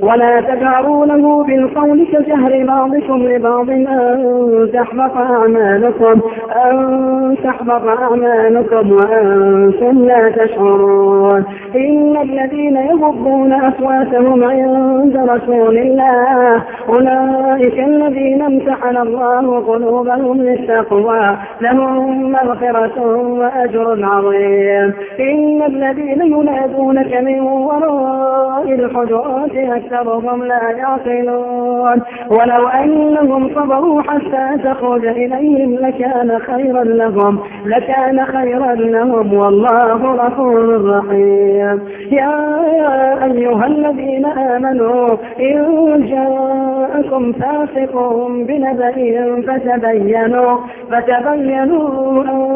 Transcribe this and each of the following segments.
ولا تجهروا له بالقول كجهر بعضكم لبعض أن تحبط أعمالكم أن تحبط أعمالكم وأنتم لا تشعرون. إن الذين يغضون أصواتهم عند رسول الله أولئك الذين امتحن الله قلوبهم للتقوى لهم مغفرة وأجر عظيم. إن الذين ينادونك من وراء الحجرات أكثرهم لا يعقلون. ولو أنهم صبروا حتى تخرج إليهم لكان خيرا لهم لكان خيرا لهم. والله غفور رحيم. يا أيها الذين آمنوا إن جاءكم فاسق بنبأ فتبينوا فتبينوا أن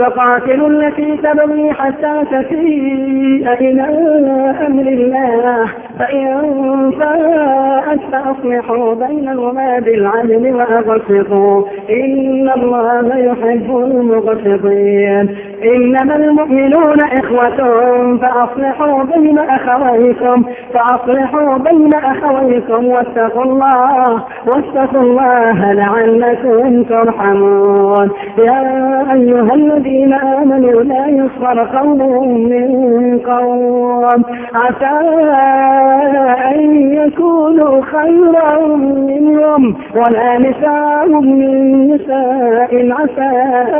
فقاتلوا التي تبغي حتى تفيء إلى أمر الله. فإن فاءت فأصلحوا بينهما بالعدل وأقسطوا إن الله يحب المقسطين إنما المؤمنون إخوة فأصلحوا بين أخويكم فأصلحوا بين أخويكم واتقوا الله واتقوا الله لعلكم ترحمون. يا أيها الذين آمنوا لا يصغر قوم من عسى أن يكونوا خيرا منهم ولا نساء من نساء عسى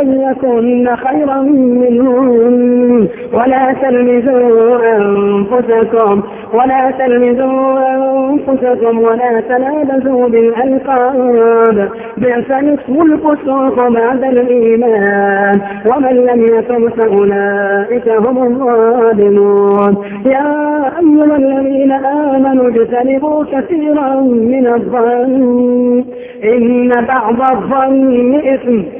أن يكون خيرا منهم. ولا تلمزوا أنفسكم ولا تلمزوا أنفسكم ولا تنابزوا بالألقاب. بئس الاسم الفسوق بعد الإيمان ومن لم يتب فأولئك هم الظالمون. يا أيها الذين آمنوا اجتنبوا كثيرا من الظن. إن بعض الظن إثم.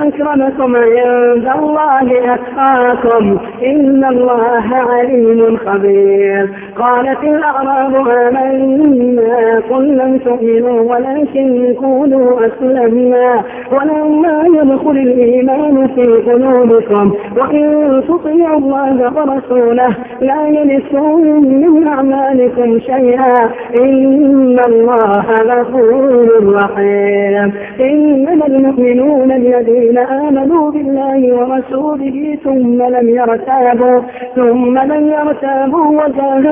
أكرمكم عند الله أتقاكم. إن الله عليم خبير. قالت الأعراب آمنا قل لم تؤمنوا ولكن كونوا أسلمنا ولما يدخل الإيمان في قلوبكم وإن تطيعوا الله ورسوله لا يلسوا من أعمالكم شيئا إن الله غفور رحيم إنما المؤمنون الذين آمنوا بالله ورسوله ثم لم يرتابوا ثم لم يرتابوا